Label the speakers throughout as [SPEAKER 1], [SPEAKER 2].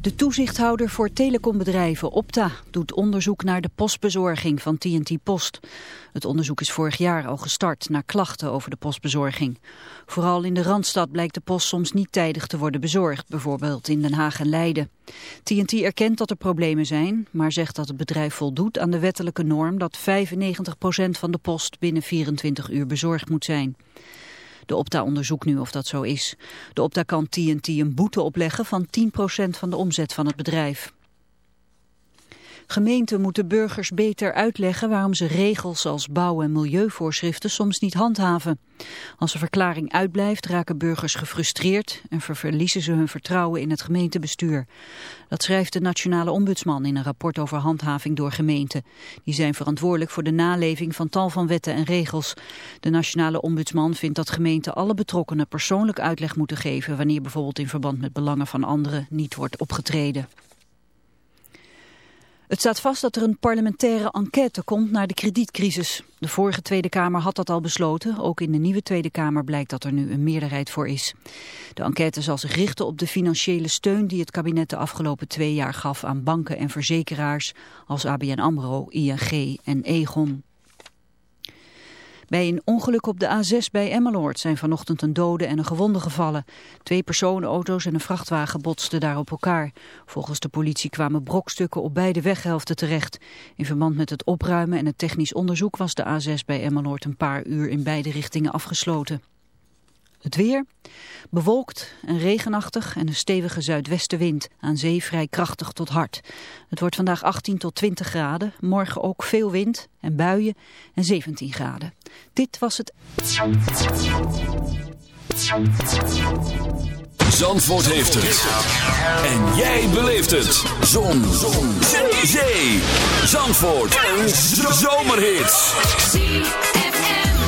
[SPEAKER 1] De toezichthouder voor telecombedrijven Opta doet onderzoek naar de postbezorging van TNT Post. Het onderzoek is vorig jaar al gestart na klachten over de postbezorging. Vooral in de Randstad blijkt de post soms niet tijdig te worden bezorgd, bijvoorbeeld in Den Haag en Leiden. TNT erkent dat er problemen zijn, maar zegt dat het bedrijf voldoet aan de wettelijke norm dat 95% van de post binnen 24 uur bezorgd moet zijn. De Opta onderzoekt nu of dat zo is. De Opta kan TNT een boete opleggen van 10% van de omzet van het bedrijf. Gemeenten moeten burgers beter uitleggen waarom ze regels als bouw- en milieuvoorschriften soms niet handhaven. Als een verklaring uitblijft raken burgers gefrustreerd en verliezen ze hun vertrouwen in het gemeentebestuur. Dat schrijft de Nationale Ombudsman in een rapport over handhaving door gemeenten. Die zijn verantwoordelijk voor de naleving van tal van wetten en regels. De Nationale Ombudsman vindt dat gemeenten alle betrokkenen persoonlijk uitleg moeten geven wanneer bijvoorbeeld in verband met belangen van anderen niet wordt opgetreden. Het staat vast dat er een parlementaire enquête komt naar de kredietcrisis. De vorige Tweede Kamer had dat al besloten. Ook in de nieuwe Tweede Kamer blijkt dat er nu een meerderheid voor is. De enquête zal zich richten op de financiële steun die het kabinet de afgelopen twee jaar gaf aan banken en verzekeraars als ABN AMRO, ING en Egon. Bij een ongeluk op de A6 bij Emmeloord zijn vanochtend een dode en een gewonde gevallen. Twee personenauto's en een vrachtwagen botsten daar op elkaar. Volgens de politie kwamen brokstukken op beide weghelften terecht. In verband met het opruimen en het technisch onderzoek was de A6 bij Emmeloord een paar uur in beide richtingen afgesloten. Het weer, bewolkt en regenachtig en een stevige zuidwestenwind, aan zee vrij krachtig tot hard. Het wordt vandaag 18 tot 20 graden, morgen ook veel wind en buien en 17 graden. Dit was het...
[SPEAKER 2] Zandvoort heeft het. En jij beleeft het. Zon. Zon. Zee. Zandvoort. Een zomerhit.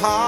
[SPEAKER 3] heart.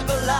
[SPEAKER 4] never lie.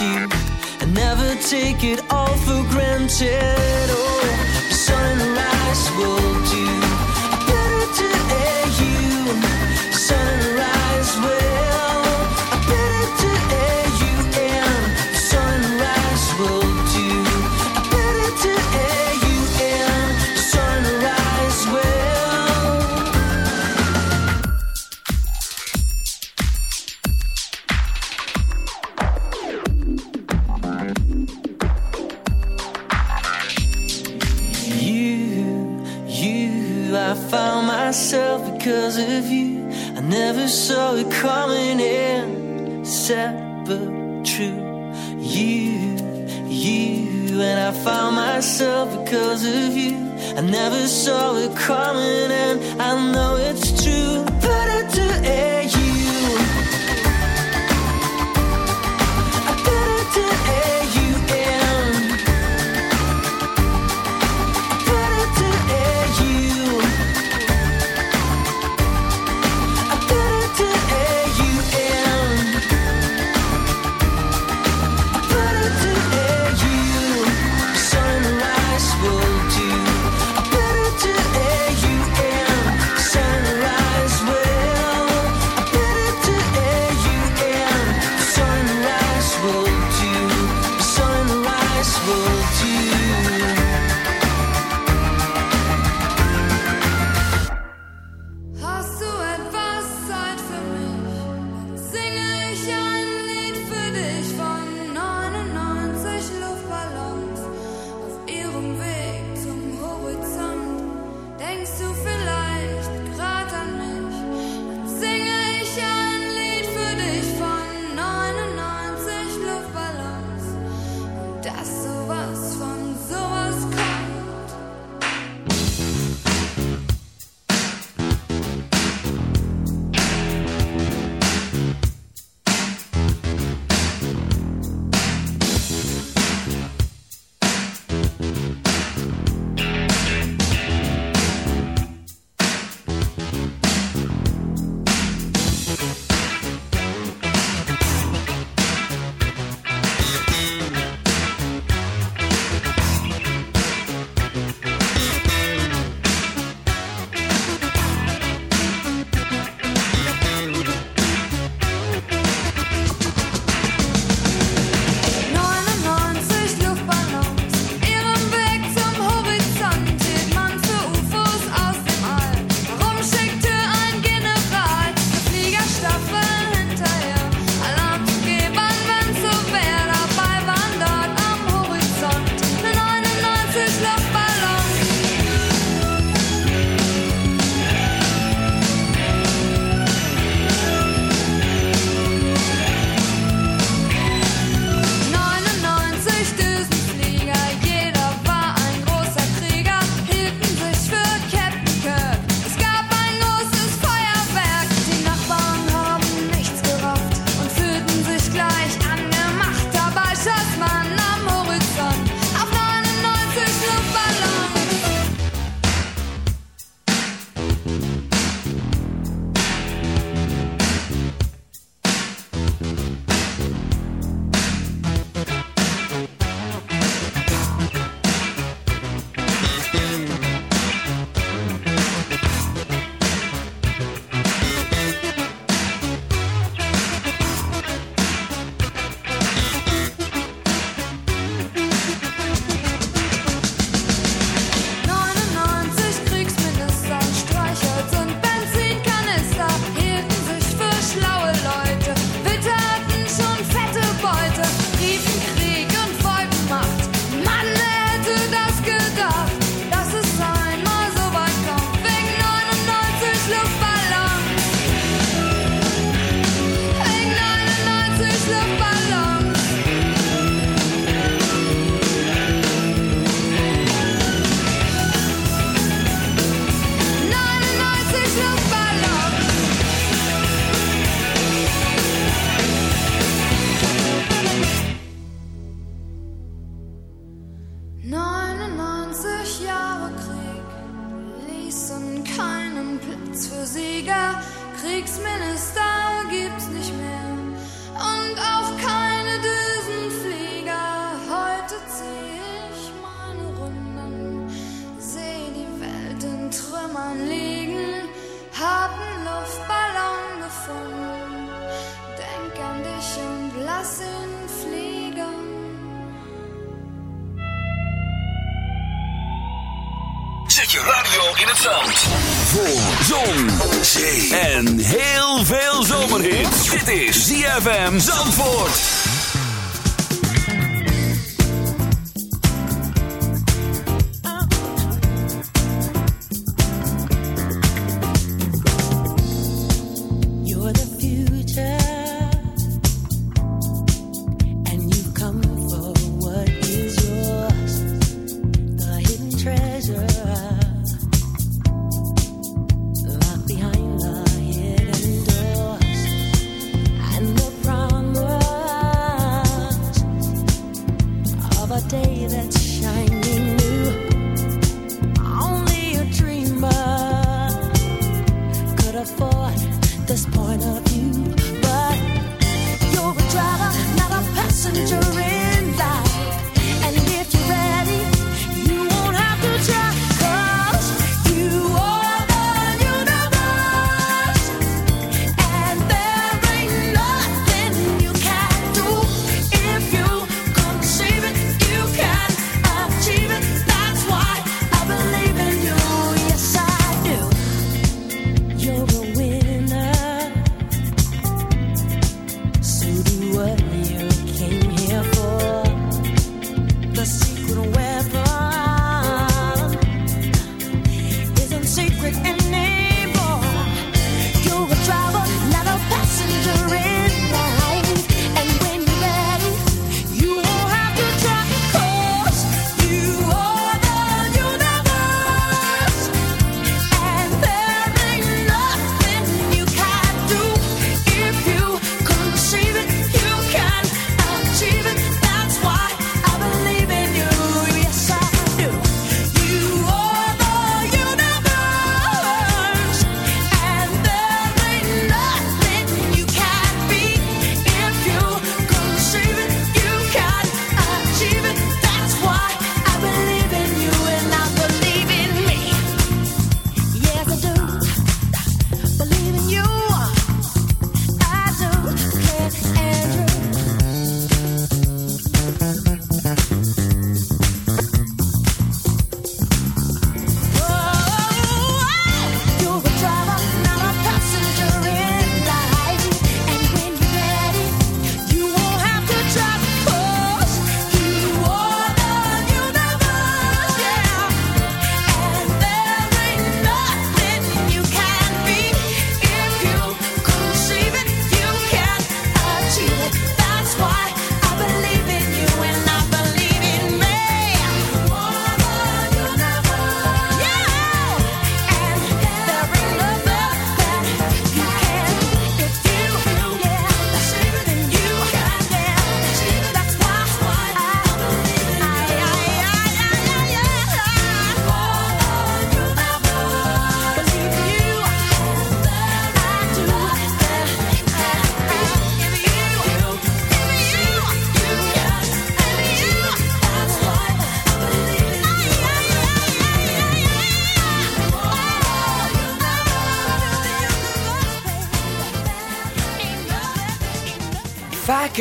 [SPEAKER 5] You, and never take it all for granted.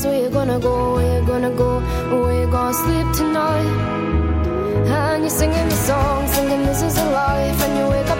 [SPEAKER 6] Cause we're gonna go, we're gonna go, we're gonna sleep tonight. And you're singing the song, singing this is a life, and you wake up.